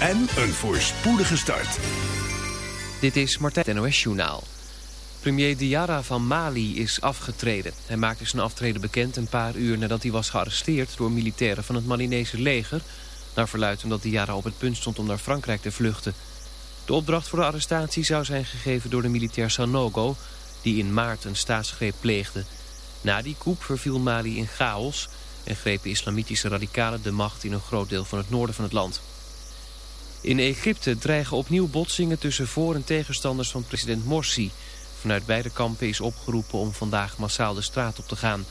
en een voorspoedige start. Dit is Martijn NOS Journaal. Premier Diarra van Mali is afgetreden. Hij maakte zijn aftreden bekend een paar uur nadat hij was gearresteerd... door militairen van het Malinese leger... naar verluidt omdat Diarra op het punt stond om naar Frankrijk te vluchten. De opdracht voor de arrestatie zou zijn gegeven door de militair Sanogo... die in maart een staatsgreep pleegde. Na die coup verviel Mali in chaos... en grepen islamitische radicalen de macht in een groot deel van het noorden van het land. In Egypte dreigen opnieuw botsingen tussen voor- en tegenstanders van president Morsi. Vanuit beide kampen is opgeroepen om vandaag massaal de straat op te gaan.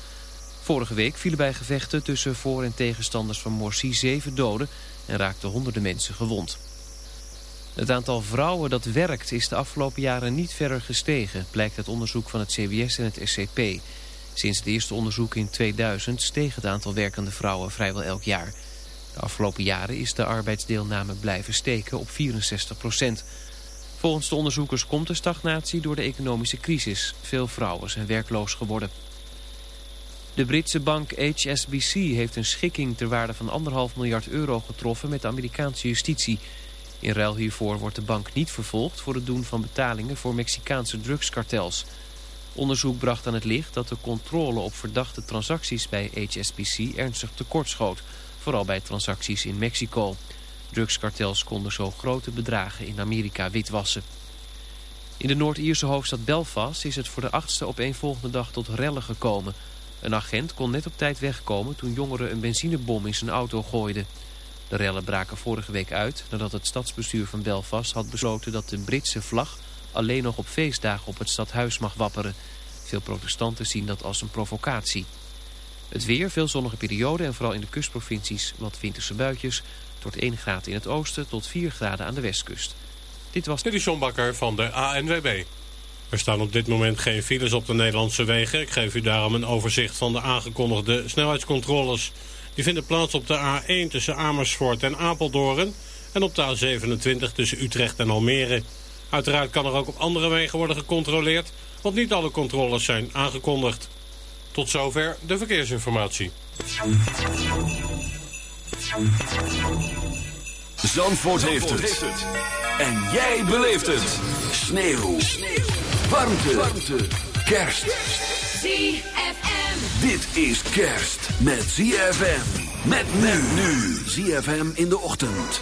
Vorige week vielen bij gevechten tussen voor- en tegenstanders van Morsi zeven doden en raakten honderden mensen gewond. Het aantal vrouwen dat werkt is de afgelopen jaren niet verder gestegen, blijkt uit onderzoek van het CBS en het SCP. Sinds het eerste onderzoek in 2000 steeg het aantal werkende vrouwen vrijwel elk jaar. De afgelopen jaren is de arbeidsdeelname blijven steken op 64 procent. Volgens de onderzoekers komt de stagnatie door de economische crisis. Veel vrouwen zijn werkloos geworden. De Britse bank HSBC heeft een schikking ter waarde van 1,5 miljard euro getroffen met de Amerikaanse justitie. In ruil hiervoor wordt de bank niet vervolgd voor het doen van betalingen voor Mexicaanse drugskartels. Onderzoek bracht aan het licht dat de controle op verdachte transacties bij HSBC ernstig tekortschoot vooral bij transacties in Mexico. Drugskartels konden zo grote bedragen in Amerika witwassen. In de Noord-Ierse hoofdstad Belfast is het voor de achtste opeenvolgende dag tot rellen gekomen. Een agent kon net op tijd wegkomen toen jongeren een benzinebom in zijn auto gooiden. De rellen braken vorige week uit nadat het stadsbestuur van Belfast had besloten dat de Britse vlag alleen nog op feestdagen op het stadhuis mag wapperen. Veel protestanten zien dat als een provocatie. Het weer, veel zonnige perioden en vooral in de kustprovincies wat winterse buitjes. Tot 1 graden in het oosten tot 4 graden aan de westkust. Dit was de Bakker van de ANWB. Er staan op dit moment geen files op de Nederlandse wegen. Ik geef u daarom een overzicht van de aangekondigde snelheidscontroles. Die vinden plaats op de A1 tussen Amersfoort en Apeldoorn... en op de A27 tussen Utrecht en Almere. Uiteraard kan er ook op andere wegen worden gecontroleerd... want niet alle controles zijn aangekondigd. Tot zover de verkeersinformatie. Zandvoort, heeft, het. En jij beleeft het. Sneeuw. Sneeuw. Warmte. Warmte. Kerst. ZFM. Dit is kerst met ZFM. Met men nu. ZFM in de ochtend.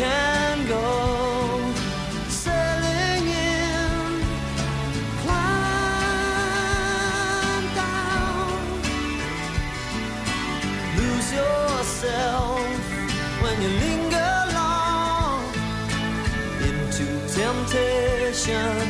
Can go sailing in, climb down, lose yourself when you linger long into temptation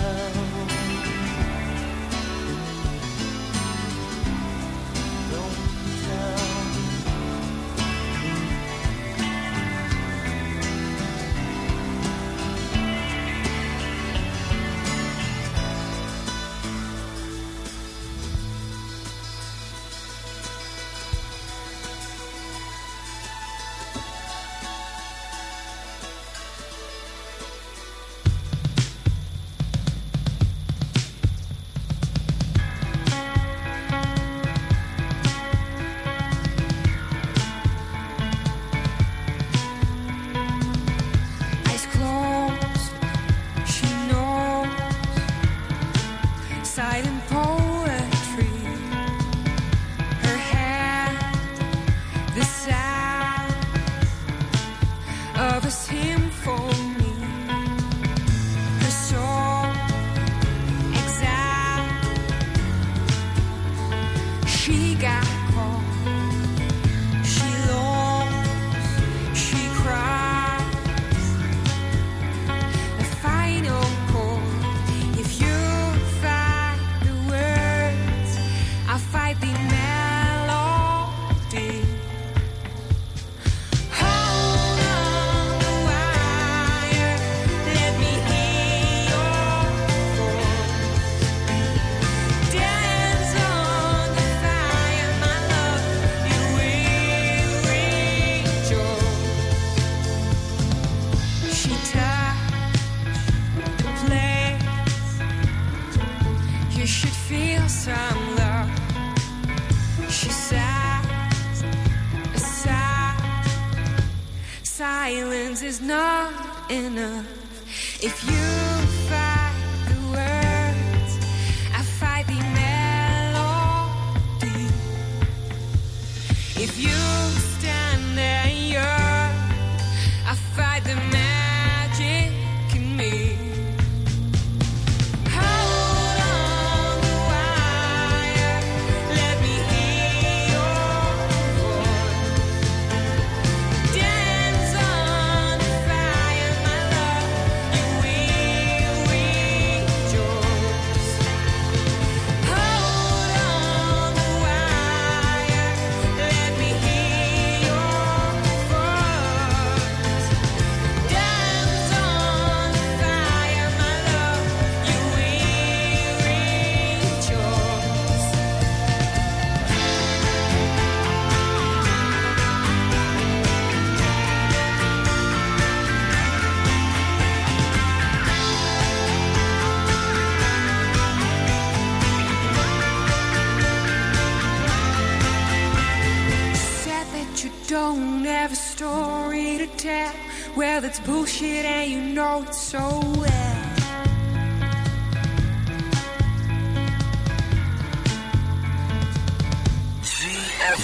Bullshit and you know it so well.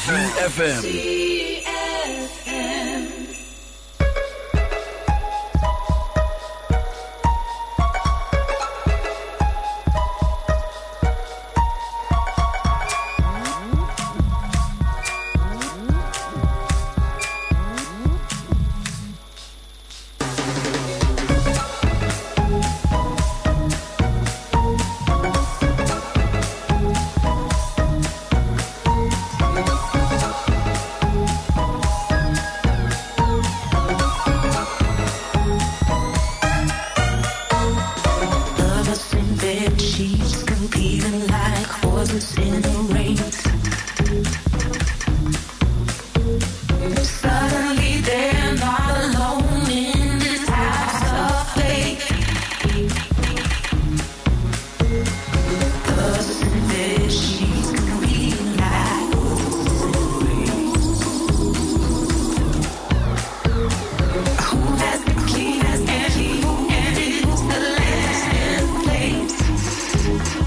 ZFM. Het complete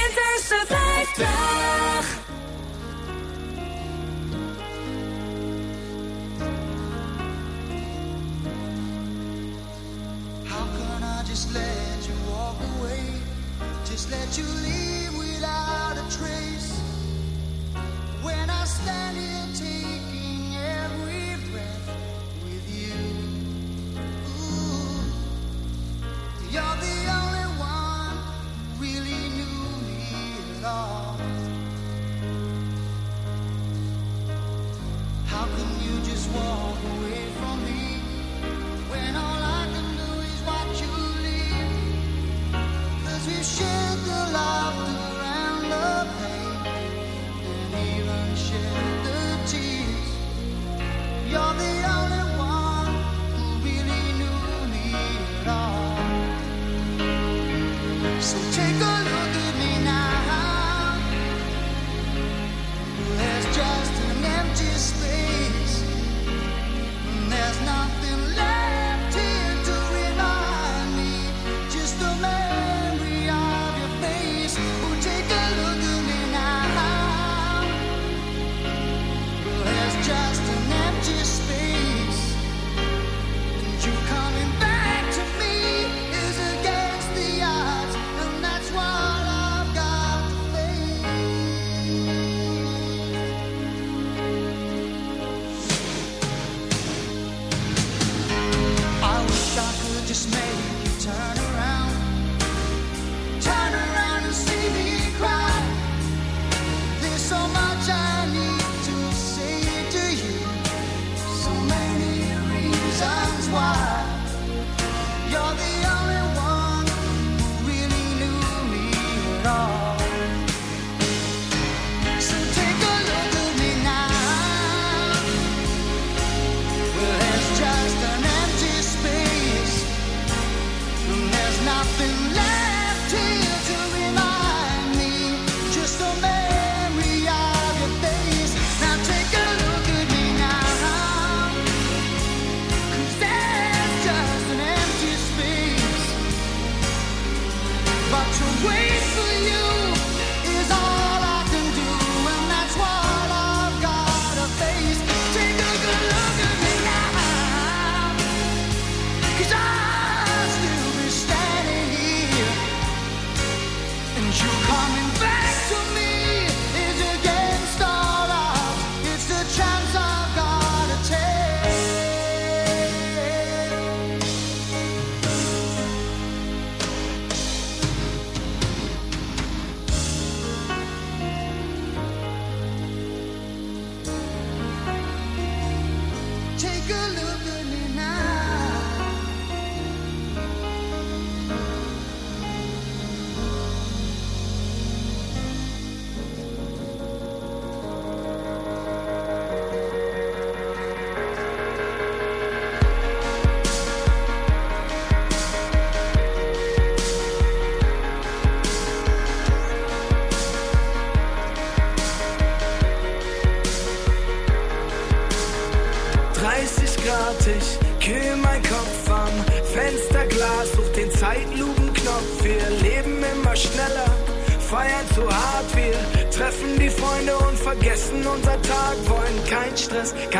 Just let you walk away? Just let you leave without a trace. When I stand here taking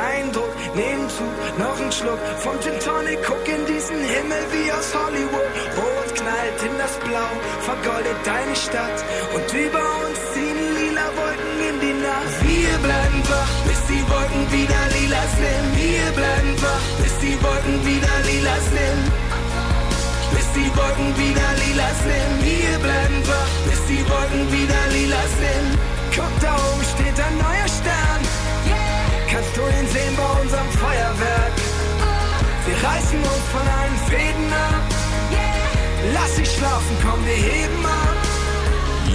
Stress, kein Druck, nehmen zu, noch ein Schluck vom Gin Tonic. Guck in diesen Himmel wie aus Hollywood. Rot knallt in das Blau, vergoldet deine Stadt. Und über uns ziehen lila Wolken in die Nacht. Wir bleiben wach, bis die Wolken wieder lila sind. Wir bleiben wach, bis die Wolken wieder lila sind. Bis die Wolken wieder lila sind. Wir bleiben wach, bis die Wolken wieder lila sind. Guck, da oben steht ein neuer Stern. Kannst du ihn sehen bei unserem Feuerwerk? Wir reißen uns von allen Fäden ab. Lass dich schlafen, komm, wir heben ab.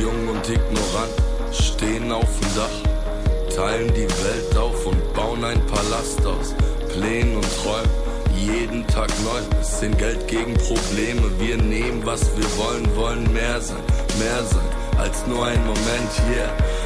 Jung und ignorant, stehen auf dem Dach, teilen die Welt auf und bauen ein Palast aus Plänen und Träumen. Jeden Tag neu, bisschen Geld gegen Probleme. Wir nehmen, was wir wollen, wollen mehr sein, mehr sein als nur ein Moment hier. thinking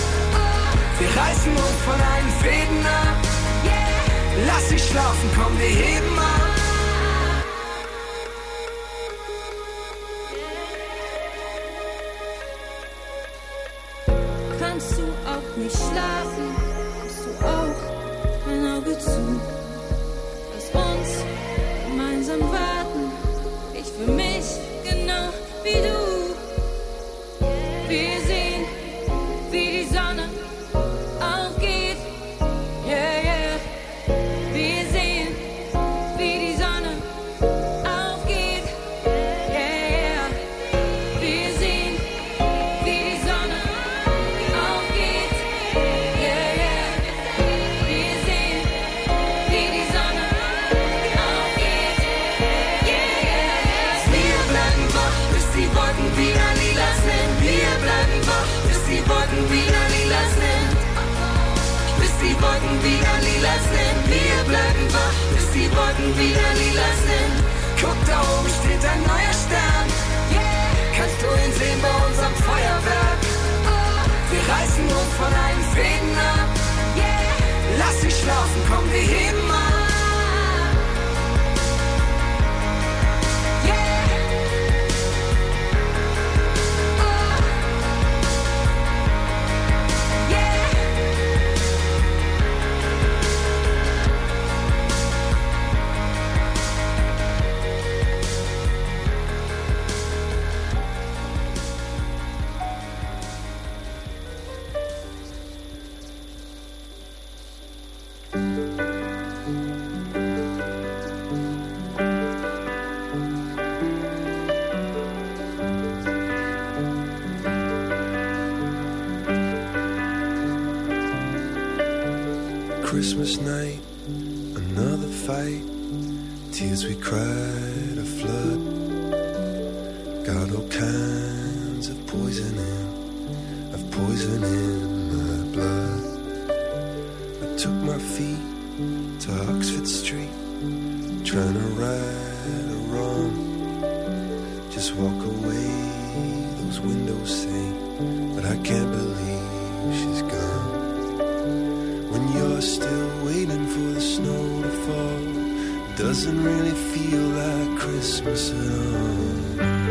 Wir reißen uns von allen Fäden ab. Lass dich schlafen, komm, wir heben ab. street, trying to right or wrong. Just walk away, those windows say, but I can't believe she's gone. When you're still waiting for the snow to fall, it doesn't really feel like Christmas at all.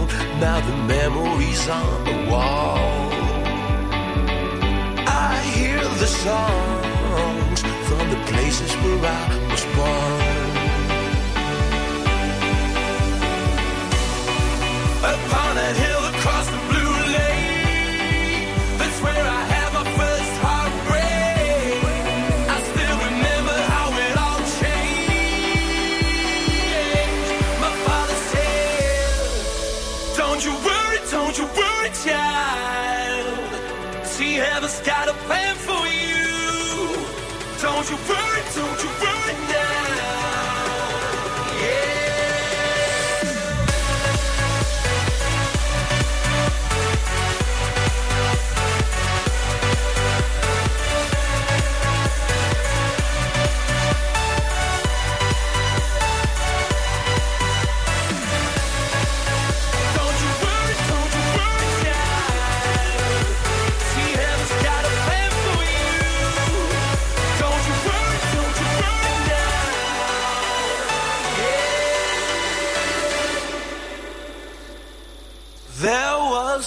about the memories on the wall. I hear the song. You feel?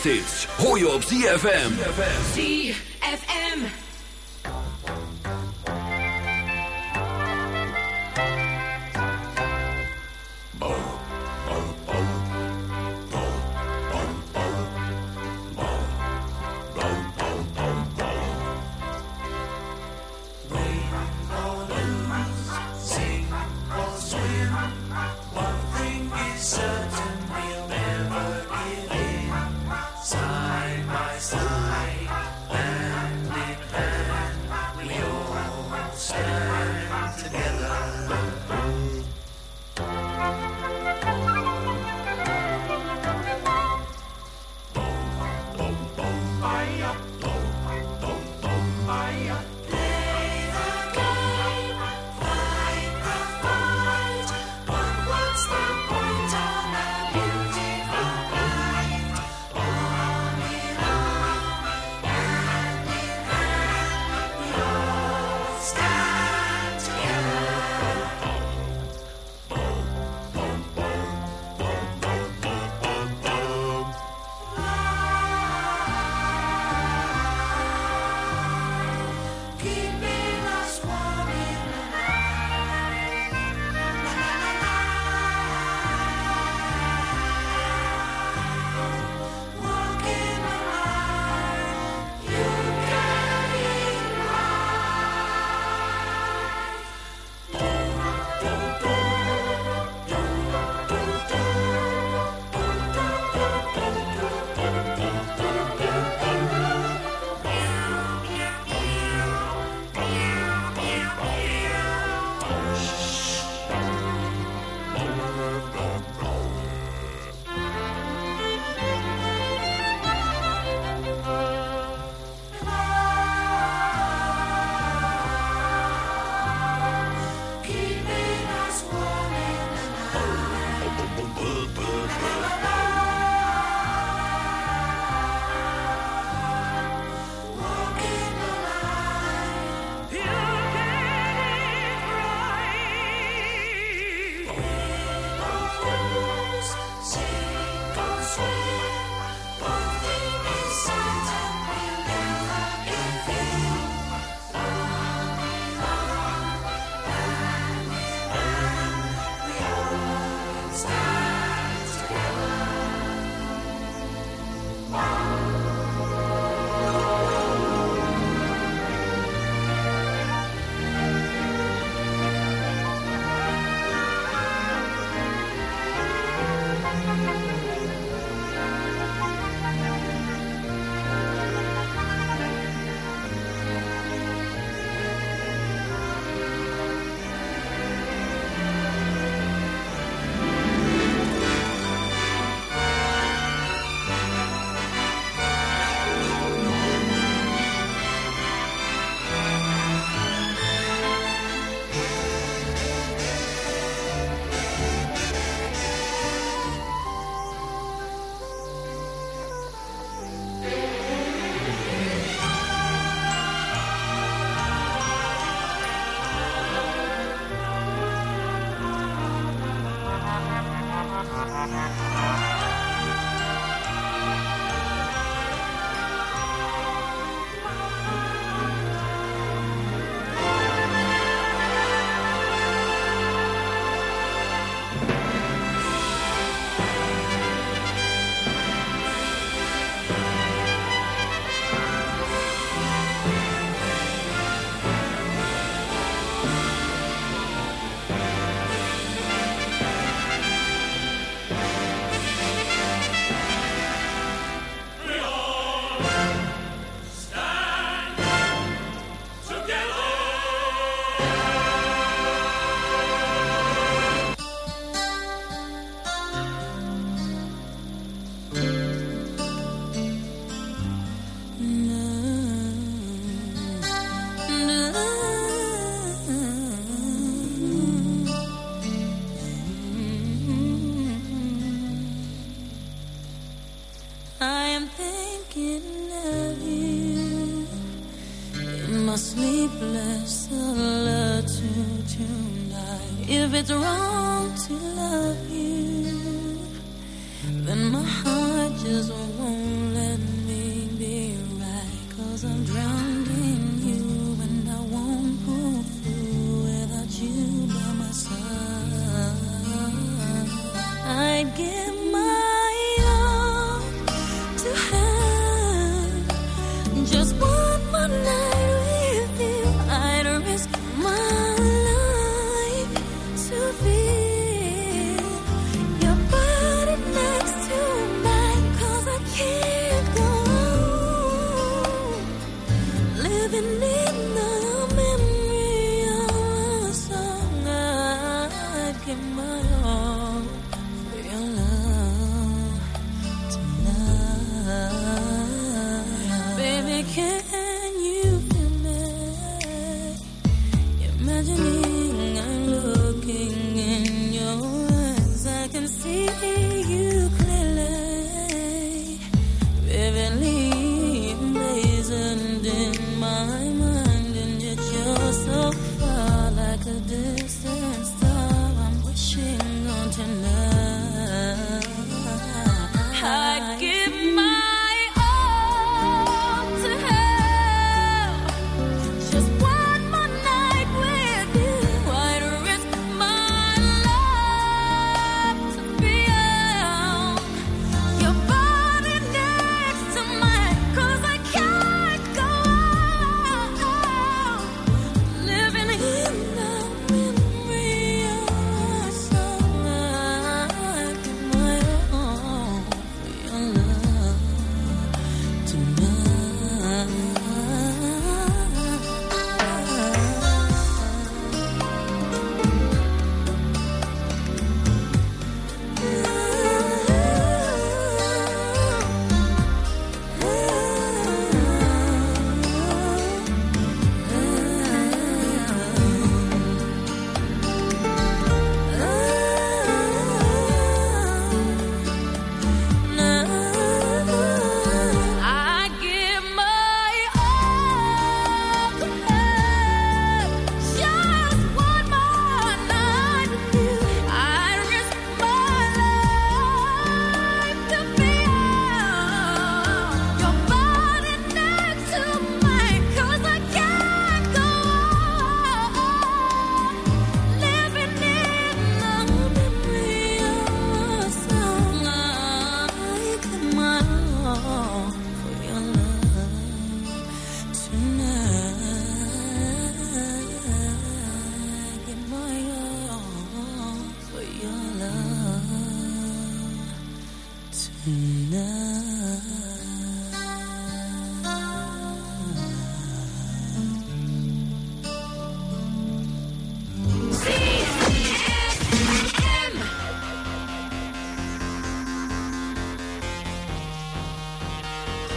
kerstdienst. Je op ZFM.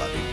Ga